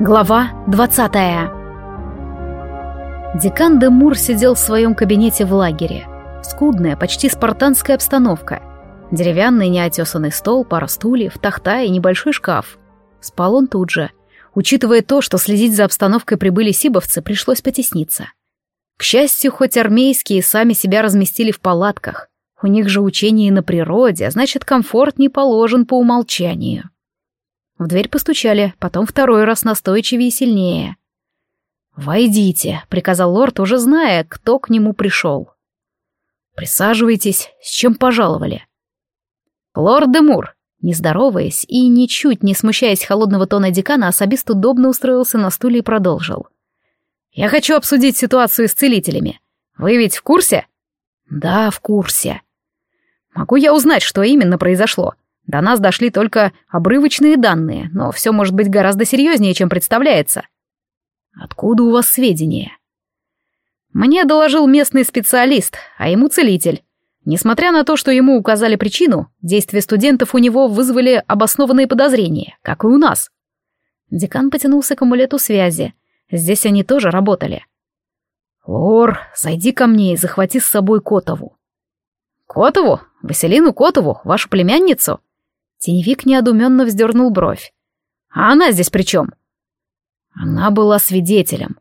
Глава 20 Декан де Мур сидел в своем кабинете в лагере. Скудная, почти спартанская обстановка. Деревянный неотесанный стол, пара стульев, тахта и небольшой шкаф. Спал он тут же. Учитывая то, что следить за обстановкой прибыли сибовцы, пришлось потесниться. К счастью, хоть армейские сами себя разместили в палатках. У них же учение на природе, а значит, комфорт не положен по умолчанию. В дверь постучали, потом второй раз настойчивее и сильнее. «Войдите», — приказал лорд, уже зная, кто к нему пришел. «Присаживайтесь, с чем пожаловали?» «Лорд де Мур», не здороваясь и ничуть не смущаясь холодного тона декана, особист удобно устроился на стуле и продолжил. «Я хочу обсудить ситуацию с целителями. Вы ведь в курсе?» «Да, в курсе». «Могу я узнать, что именно произошло? До нас дошли только обрывочные данные, но все может быть гораздо серьезнее, чем представляется. Откуда у вас сведения? Мне доложил местный специалист, а ему целитель. Несмотря на то, что ему указали причину, действия студентов у него вызвали обоснованные подозрения, как и у нас. Декан потянулся к амулету связи. Здесь они тоже работали. «Лор, зайди ко мне и захвати с собой Котову». «Котову? Василину Котову? Вашу племянницу?» Теневик неодуменно вздернул бровь. «А она здесь при чем?» «Она была свидетелем.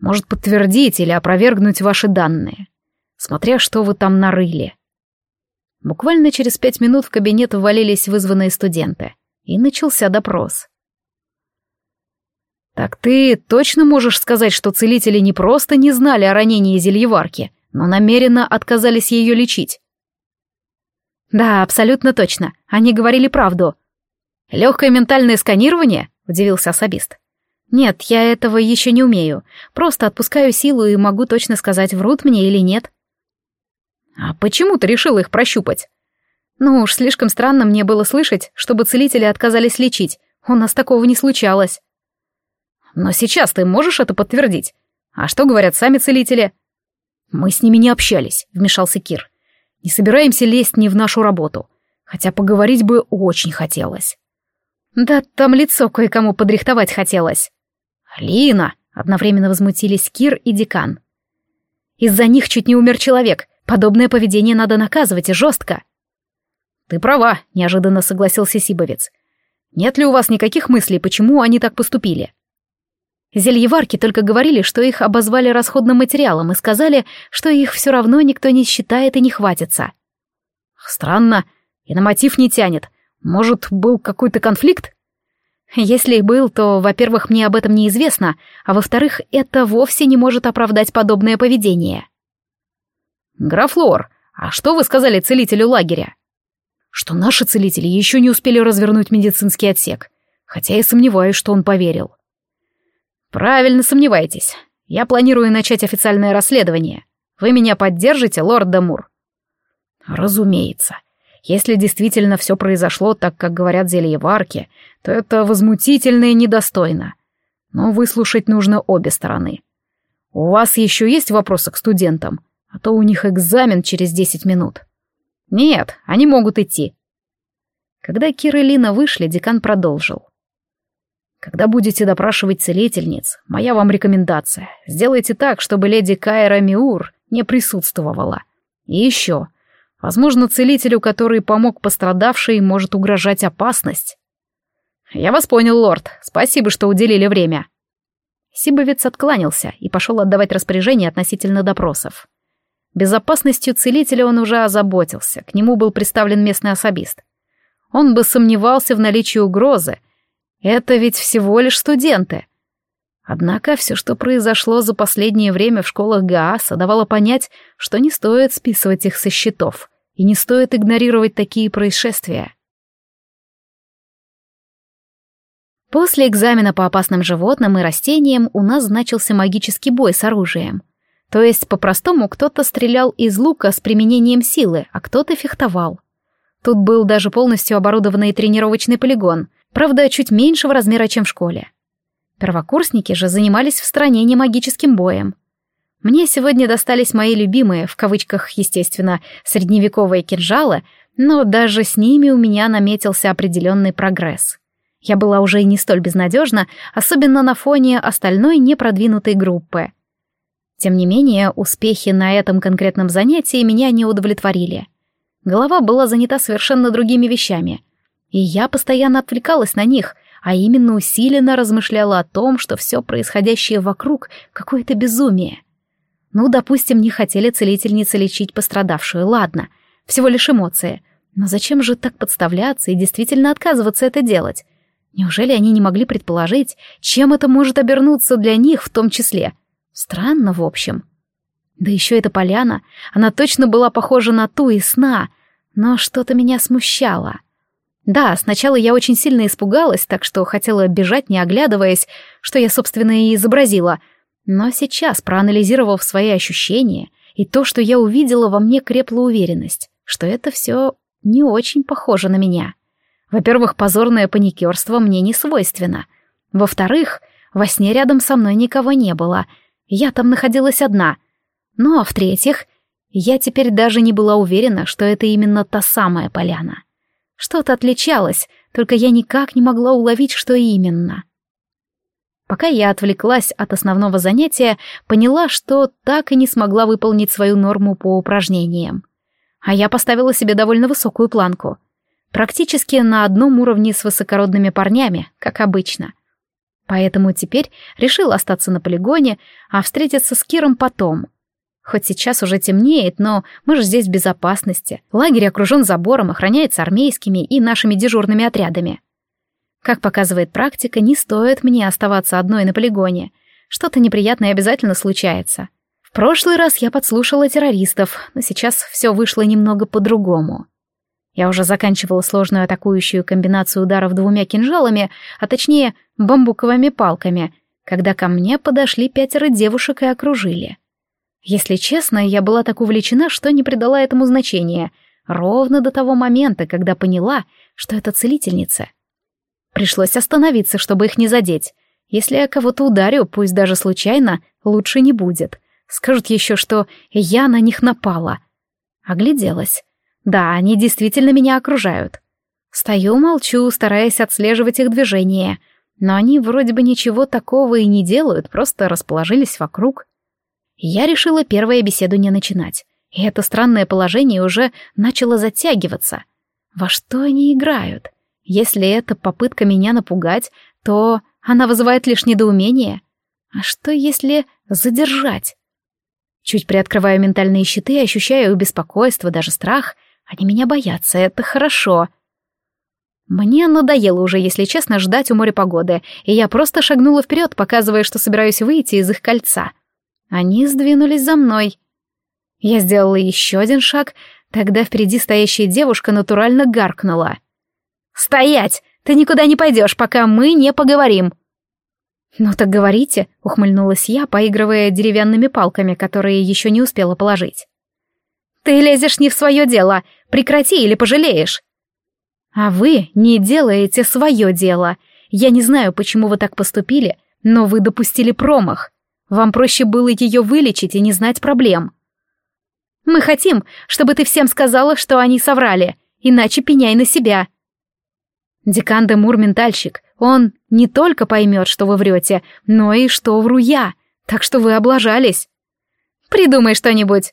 Может подтвердить или опровергнуть ваши данные, смотря что вы там нарыли». Буквально через пять минут в кабинет ввалились вызванные студенты, и начался допрос. «Так ты точно можешь сказать, что целители не просто не знали о ранении зельеварки, но намеренно отказались ее лечить?» «Да, абсолютно точно. Они говорили правду». «Легкое ментальное сканирование?» — удивился особист. «Нет, я этого еще не умею. Просто отпускаю силу и могу точно сказать, врут мне или нет». «А почему ты решила их прощупать?» «Ну уж слишком странно мне было слышать, чтобы целители отказались лечить. У нас такого не случалось». «Но сейчас ты можешь это подтвердить? А что говорят сами целители?» «Мы с ними не общались», — вмешался Кир. Не собираемся лезть не в нашу работу, хотя поговорить бы очень хотелось. Да там лицо кое-кому подрихтовать хотелось. Лина, одновременно возмутились Кир и Декан. Из-за них чуть не умер человек. Подобное поведение надо наказывать и жестко. Ты права, неожиданно согласился Сибовец. Нет ли у вас никаких мыслей, почему они так поступили? Зельеварки только говорили, что их обозвали расходным материалом и сказали, что их все равно никто не считает и не хватится. Странно, и на мотив не тянет. Может, был какой-то конфликт? Если и был, то, во-первых, мне об этом неизвестно, а во-вторых, это вовсе не может оправдать подобное поведение. Граф Лор, а что вы сказали целителю лагеря? Что наши целители еще не успели развернуть медицинский отсек, хотя и сомневаюсь, что он поверил. «Правильно сомневаетесь. Я планирую начать официальное расследование. Вы меня поддержите, лорд Дамур?» «Разумеется. Если действительно все произошло так, как говорят зельеварки, то это возмутительно и недостойно. Но выслушать нужно обе стороны. У вас еще есть вопросы к студентам? А то у них экзамен через десять минут». «Нет, они могут идти». Когда Кир и Лина вышли, декан продолжил. Когда будете допрашивать целительниц, моя вам рекомендация. Сделайте так, чтобы леди Кайра Миур не присутствовала. И еще. Возможно, целителю, который помог пострадавшей, может угрожать опасность. Я вас понял, лорд. Спасибо, что уделили время. Сибовец откланялся и пошел отдавать распоряжение относительно допросов. Безопасностью целителя он уже озаботился, к нему был представлен местный особист. Он бы сомневался в наличии угрозы, это ведь всего лишь студенты. Однако все, что произошло за последнее время в школах Гааса, давало понять, что не стоит списывать их со счетов и не стоит игнорировать такие происшествия. После экзамена по опасным животным и растениям у нас значился магический бой с оружием. То есть, по-простому, кто-то стрелял из лука с применением силы, а кто-то фехтовал. Тут был даже полностью оборудованный тренировочный полигон — правда, чуть меньшего размера, чем в школе. Первокурсники же занимались в стране не магическим боем. Мне сегодня достались мои любимые, в кавычках, естественно, средневековые кинжалы, но даже с ними у меня наметился определенный прогресс. Я была уже не столь безнадежна, особенно на фоне остальной непродвинутой группы. Тем не менее, успехи на этом конкретном занятии меня не удовлетворили. Голова была занята совершенно другими вещами, и я постоянно отвлекалась на них, а именно усиленно размышляла о том, что все происходящее вокруг — какое-то безумие. Ну, допустим, не хотели целительницы лечить пострадавшую, ладно, всего лишь эмоции. Но зачем же так подставляться и действительно отказываться это делать? Неужели они не могли предположить, чем это может обернуться для них в том числе? Странно, в общем. Да еще эта поляна, она точно была похожа на ту из сна, но что-то меня смущало. Да, сначала я очень сильно испугалась, так что хотела бежать, не оглядываясь, что я, собственно, и изобразила. Но сейчас, проанализировав свои ощущения и то, что я увидела, во мне крепла уверенность, что это все не очень похоже на меня. Во-первых, позорное паникерство мне не свойственно. Во-вторых, во сне рядом со мной никого не было. Я там находилась одна. Ну а в-третьих, я теперь даже не была уверена, что это именно та самая поляна. Что-то отличалось, только я никак не могла уловить, что именно. Пока я отвлеклась от основного занятия, поняла, что так и не смогла выполнить свою норму по упражнениям. А я поставила себе довольно высокую планку — Практически на одном уровне с высокородными парнями, как обычно. Поэтому теперь решил остаться на полигоне, а встретиться с Киром потом. Хоть сейчас уже темнеет, но мы же здесь в безопасности. Лагерь окружен забором, охраняется армейскими и нашими дежурными отрядами. Как показывает практика, не стоит мне оставаться одной на полигоне. Что-то неприятное обязательно случается. В прошлый раз я подслушала террористов, но сейчас все вышло немного по-другому. Я уже заканчивала сложную атакующую комбинацию ударов двумя кинжалами, а точнее бамбуковыми палками, когда ко мне подошли пятеро девушек и окружили. Если честно, я была так увлечена, что не придала этому значения, ровно до того момента, когда поняла, что это целительница. Пришлось остановиться, чтобы их не задеть. Если я кого-то ударю, пусть даже случайно, лучше не будет. Скажут еще, что я на них напала. Огляделась. Да, они действительно меня окружают. Стою, молчу, стараясь отслеживать их движения. Но они вроде бы ничего такого и не делают, просто расположились вокруг. Я решила первое беседу не начинать. И это странное положение уже начало затягиваться. Во что они играют? Если это попытка меня напугать, то она вызывает лишь недоумение. А что если задержать? Чуть приоткрываю ментальные щиты, ощущаю беспокойство, даже страх — они меня боятся, это хорошо. Мне надоело уже, если честно, ждать у моря погоды, и я просто шагнула вперед, показывая, что собираюсь выйти из их кольца. Они сдвинулись за мной. Я сделала еще один шаг, тогда впереди стоящая девушка натурально гаркнула. «Стоять! Ты никуда не пойдешь, пока мы не поговорим!» «Ну так говорите», — ухмыльнулась я, поигрывая деревянными палками, которые еще не успела положить. «Ты лезешь не в свое дело. Прекрати или пожалеешь». «А вы не делаете свое дело. Я не знаю, почему вы так поступили, но вы допустили промах. Вам проще было ее вылечить и не знать проблем». «Мы хотим, чтобы ты всем сказала, что они соврали, иначе пеняй на себя». Декан де Мур ментальщик, он не только поймет, что вы врете, но и что вру я, так что вы облажались. Придумай что-нибудь.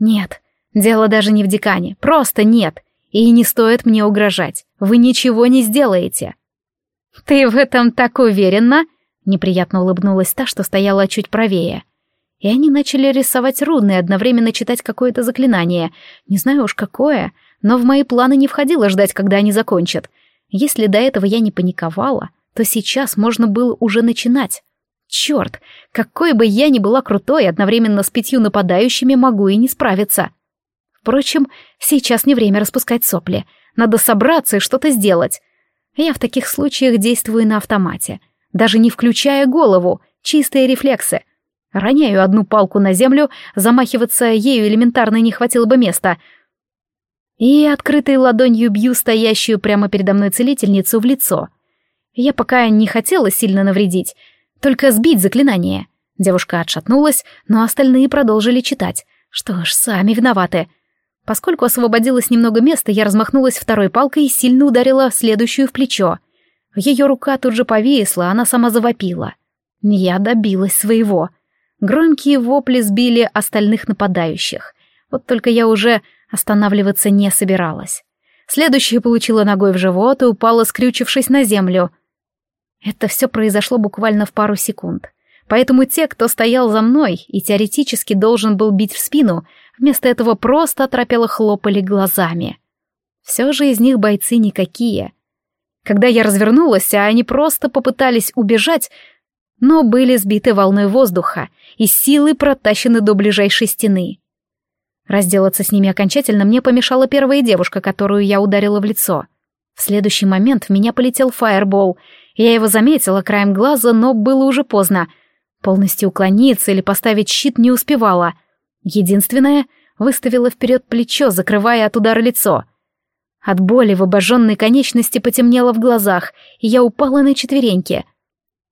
Нет, Дело даже не в декане, просто нет. И не стоит мне угрожать. Вы ничего не сделаете. Ты в этом так уверена? Неприятно улыбнулась та, что стояла чуть правее. И они начали рисовать руны и одновременно читать какое-то заклинание. Не знаю уж какое, но в мои планы не входило ждать, когда они закончат. Если до этого я не паниковала, то сейчас можно было уже начинать. Черт, какой бы я ни была крутой, одновременно с пятью нападающими могу и не справиться. Впрочем, сейчас не время распускать сопли. Надо собраться и что-то сделать. Я в таких случаях действую на автомате, даже не включая голову, чистые рефлексы. Роняю одну палку на землю, замахиваться ею элементарно не хватило бы места. И открытой ладонью бью стоящую прямо передо мной целительницу в лицо. Я пока не хотела сильно навредить, только сбить заклинание. Девушка отшатнулась, но остальные продолжили читать. Что ж, сами виноваты. Поскольку освободилось немного места, я размахнулась второй палкой и сильно ударила следующую в плечо. Ее рука тут же повисла, она сама завопила. Я добилась своего. Громкие вопли сбили остальных нападающих. Вот только я уже останавливаться не собиралась. Следующая получила ногой в живот и упала, скрючившись на землю. Это все произошло буквально в пару секунд. Поэтому те, кто стоял за мной и теоретически должен был бить в спину, вместо этого просто оторопело хлопали глазами. Все же из них бойцы никакие. Когда я развернулась, а они просто попытались убежать, но были сбиты волной воздуха и силой протащены до ближайшей стены. Разделаться с ними окончательно мне помешала первая девушка, которую я ударила в лицо. В следующий момент в меня полетел фаербол. Я его заметила краем глаза, но было уже поздно. Полностью уклониться или поставить щит не успевала. Единственное, выставила вперед плечо, закрывая от удара лицо. От боли в обожженной конечности потемнело в глазах, и я упала на четвереньки.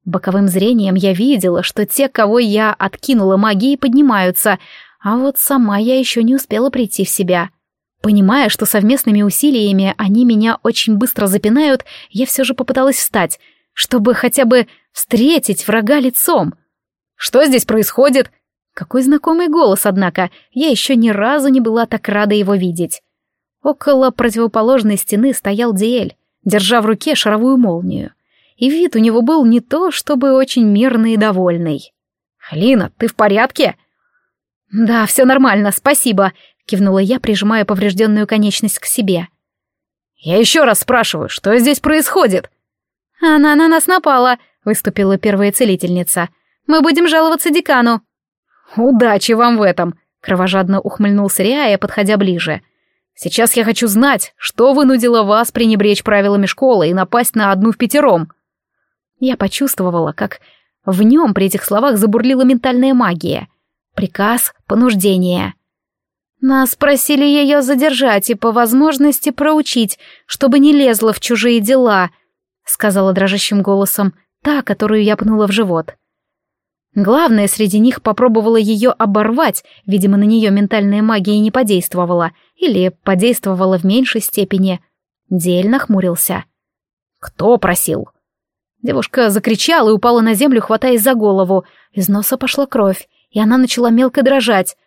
Боковым зрением я видела, что те, кого я откинула магией, поднимаются, а вот сама я еще не успела прийти в себя. Понимая, что совместными усилиями они меня очень быстро запинают, я все же попыталась встать, чтобы хотя бы встретить врага лицом. «Что здесь происходит?» Какой знакомый голос, однако, я еще ни разу не была так рада его видеть. Около противоположной стены стоял Диэль, держа в руке шаровую молнию. И вид у него был не то, чтобы очень мирный и довольный. «Алина, ты в порядке?» «Да, все нормально, спасибо», — кивнула я, прижимая поврежденную конечность к себе. «Я еще раз спрашиваю, что здесь происходит?» «Она на нас напала», — выступила первая целительница. «Мы будем жаловаться декану». «Удачи вам в этом», — кровожадно ухмыльнулся Риая, подходя ближе. «Сейчас я хочу знать, что вынудило вас пренебречь правилами школы и напасть на одну в пятером». Я почувствовала, как в нем при этих словах забурлила ментальная магия — Приказ — понуждение. Нас просили ее задержать и по возможности проучить, чтобы не лезла в чужие дела, сказала дрожащим голосом та, которую я пнула в живот. Главное, среди них попробовала ее оборвать, видимо, на нее ментальная магия не подействовала, или подействовала в меньшей степени. Дель нахмурился. «Кто просил?» Девушка закричала и упала на землю, хватаясь за голову. Из носа пошла кровь и она начала мелко дрожать.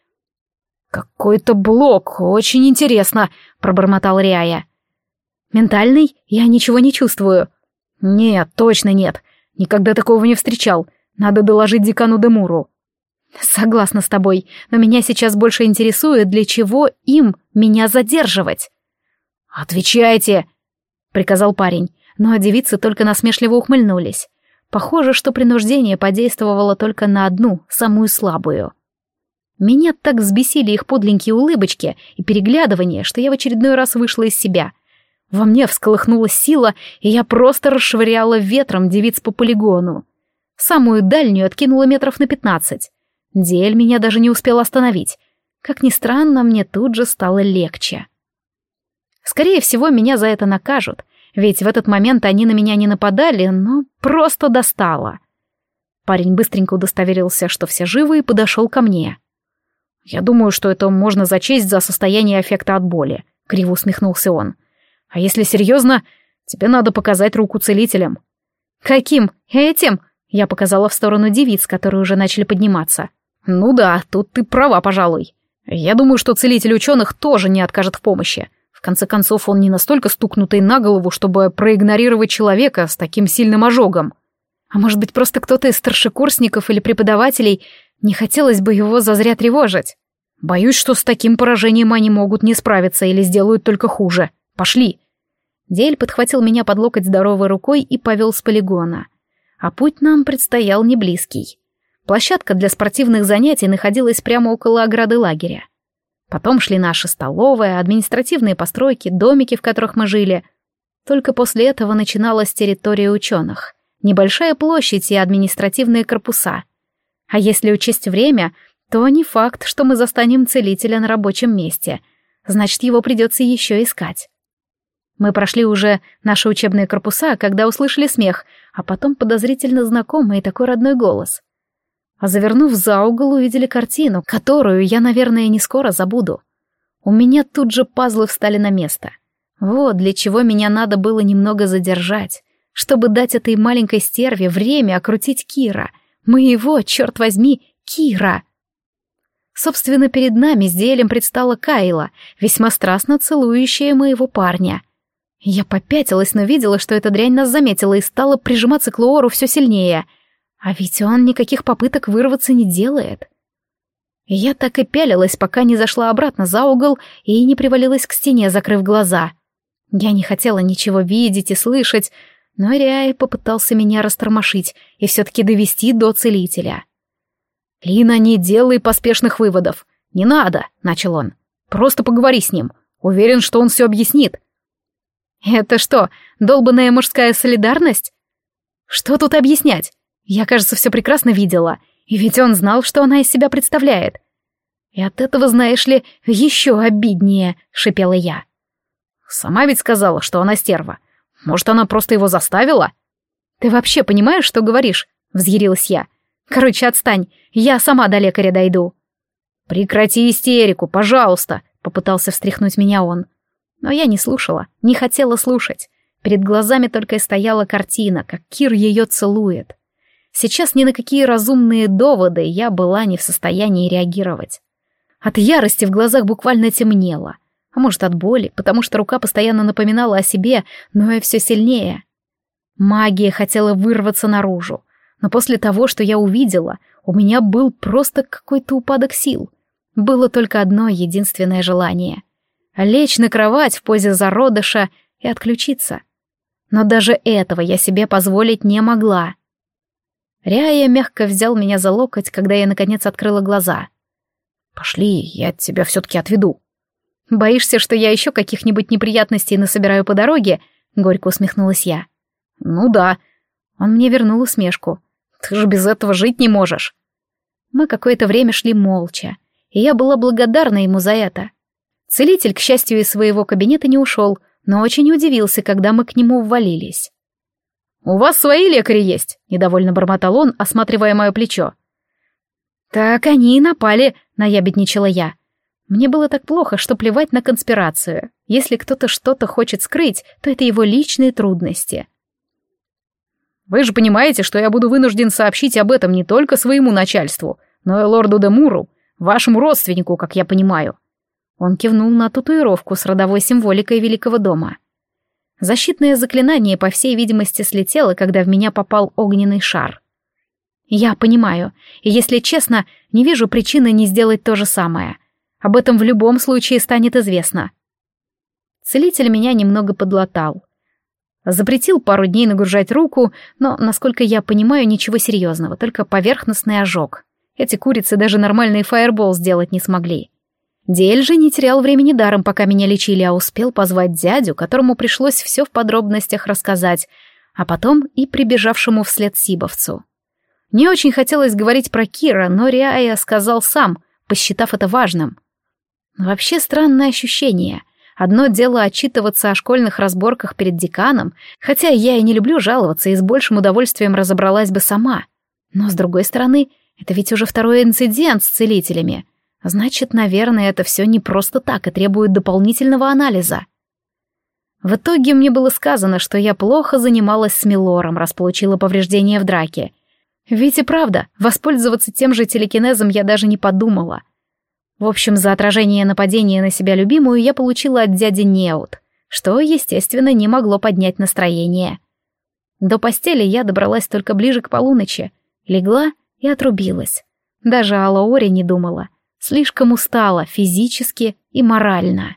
«Какой-то блок, очень интересно», — пробормотал Риая. «Ментальный? Я ничего не чувствую». «Нет, точно нет. Никогда такого не встречал. Надо доложить декану Демуру». «Согласна с тобой, но меня сейчас больше интересует, для чего им меня задерживать». «Отвечайте!» — приказал парень, но девицы только насмешливо ухмыльнулись. Похоже, что принуждение подействовало только на одну, самую слабую. Меня так взбесили их подленькие улыбочки и переглядывания, что я в очередной раз вышла из себя. Во мне всколыхнулась сила, и я просто расшвыряла ветром девиц по полигону. Самую дальнюю откинула метров на пятнадцать. Дель меня даже не успел остановить. Как ни странно, мне тут же стало легче. Скорее всего, меня за это накажут, ведь в этот момент они на меня не нападали, но просто достало. Парень быстренько удостоверился, что все живы, и подошел ко мне. «Я думаю, что это можно зачесть за состояние эффекта от боли», — криво усмехнулся он. «А если серьезно, тебе надо показать руку целителям». «Каким? Этим?» — я показала в сторону девиц, которые уже начали подниматься. «Ну да, тут ты права, пожалуй. Я думаю, что целитель ученых тоже не откажет в помощи. В конце концов, он не настолько стукнутый на голову, чтобы проигнорировать человека с таким сильным ожогом. А может быть, просто кто-то из старшекурсников или преподавателей не хотелось бы его зазря тревожить. Боюсь, что с таким поражением они могут не справиться или сделают только хуже. Пошли. Дель подхватил меня под локоть здоровой рукой и повел с полигона. А путь нам предстоял не близкий. Площадка для спортивных занятий находилась прямо около ограды лагеря. Потом шли наши столовые, административные постройки, домики, в которых мы жили. Только после этого начиналась территория ученых. Небольшая площадь и административные корпуса. А если учесть время, то не факт, что мы застанем целителя на рабочем месте. Значит, его придется еще искать. Мы прошли уже наши учебные корпуса, когда услышали смех, а потом подозрительно знакомый и такой родной голос. А завернув за угол, увидели картину, которую я, наверное, не скоро забуду. У меня тут же пазлы встали на место. Вот для чего меня надо было немного задержать. чтобы дать этой маленькой стерве время окрутить Кира. Моего, черт возьми, Кира. Собственно, перед нами с Диэлем предстала Кайла, весьма страстно целующая моего парня. Я попятилась, но видела, что эта дрянь нас заметила и стала прижиматься к Лоору все сильнее. А ведь он никаких попыток вырваться не делает. Я так и пялилась, пока не зашла обратно за угол и не привалилась к стене, закрыв глаза. Я не хотела ничего видеть и слышать, но Ряй попытался меня растормошить и все-таки довести до целителя. «Лина, не делай поспешных выводов. Не надо», — начал он. «Просто поговори с ним. Уверен, что он все объяснит». «Это что, долбанная мужская солидарность?» «Что тут объяснять? Я, кажется, все прекрасно видела. И ведь он знал, что она из себя представляет. И от этого, знаешь ли, еще обиднее», — шипела я. «Сама ведь сказала, что она стерва. Может, она просто его заставила?» «Ты вообще понимаешь, что говоришь?» — взъярилась я. «Короче, отстань. Я сама до лекаря дойду». «Прекрати истерику, пожалуйста», — попытался встряхнуть меня он. Но я не слушала, не хотела слушать. Перед глазами только и стояла картина, как Кир ее целует. Сейчас ни на какие разумные доводы я была не в состоянии реагировать. От ярости в глазах буквально темнело. А может, от боли, потому что рука постоянно напоминала о себе, но и все сильнее. Магия хотела вырваться наружу. Но после того, что я увидела, у меня был просто какой-то упадок сил. Было только одно единственное желание — лечь на кровать в позе зародыша и отключиться. Но даже этого я себе позволить не могла. Ряя мягко взял меня за локоть, когда я наконец открыла глаза. «Пошли, я тебя все-таки отведу». «Боишься, что я еще каких-нибудь неприятностей насобираю по дороге?» — горько усмехнулась я. «Ну да». Он мне вернул усмешку. Ты же без этого жить не можешь. Мы какое-то время шли молча, и я была благодарна ему за это. Целитель, к счастью, из своего кабинета не ушел, но очень удивился, когда мы к нему ввалились. «У вас свои лекари есть», — недовольно бормотал он, осматривая мое плечо. «Так они и напали», — наябедничала я. Мне было так плохо, что плевать на конспирацию. Если кто-то что-то хочет скрыть, то это его личные трудности. Вы же понимаете, что я буду вынужден сообщить об этом не только своему начальству, но и лорду Демуру, вашему родственнику, как я понимаю». Он кивнул на татуировку с родовой символикой Великого дома. Защитное заклинание, по всей видимости, слетело, когда в меня попал огненный шар. Я понимаю, и, если честно, не вижу причины не сделать то же самое. Об этом в любом случае станет известно. Целитель меня немного подлатал. Запретил пару дней нагружать руку, но, насколько я понимаю, ничего серьезного, только поверхностный ожог. Эти курицы даже нормальный фаербол сделать не смогли. Диэль же не терял времени даром, пока меня лечили, а успел позвать дядю, которому пришлось все в подробностях рассказать, а потом и прибежавшему вслед Сибовцу. Не очень хотелось говорить про Кира, но Риая сказал сам, посчитав это важным. Вообще странное ощущение. Одно дело отчитываться о школьных разборках перед деканом, хотя я и не люблю жаловаться и с большим удовольствием разобралась бы сама. Но, с другой стороны, это ведь уже второй инцидент с целителями. Значит, наверное, это все не просто так и требует дополнительного анализа. В итоге мне было сказано, что я плохо занималась с Милором, раз получила повреждения в драке. Ведь и правда, воспользоваться тем же телекинезом я даже не подумала. В общем, за отражение нападения на себя любимую я получила от дяди Неут, что, естественно, не могло поднять настроение. До постели я добралась только ближе к полуночи, легла и отрубилась. Даже о Лаоре не думала. Слишком устала физически и морально.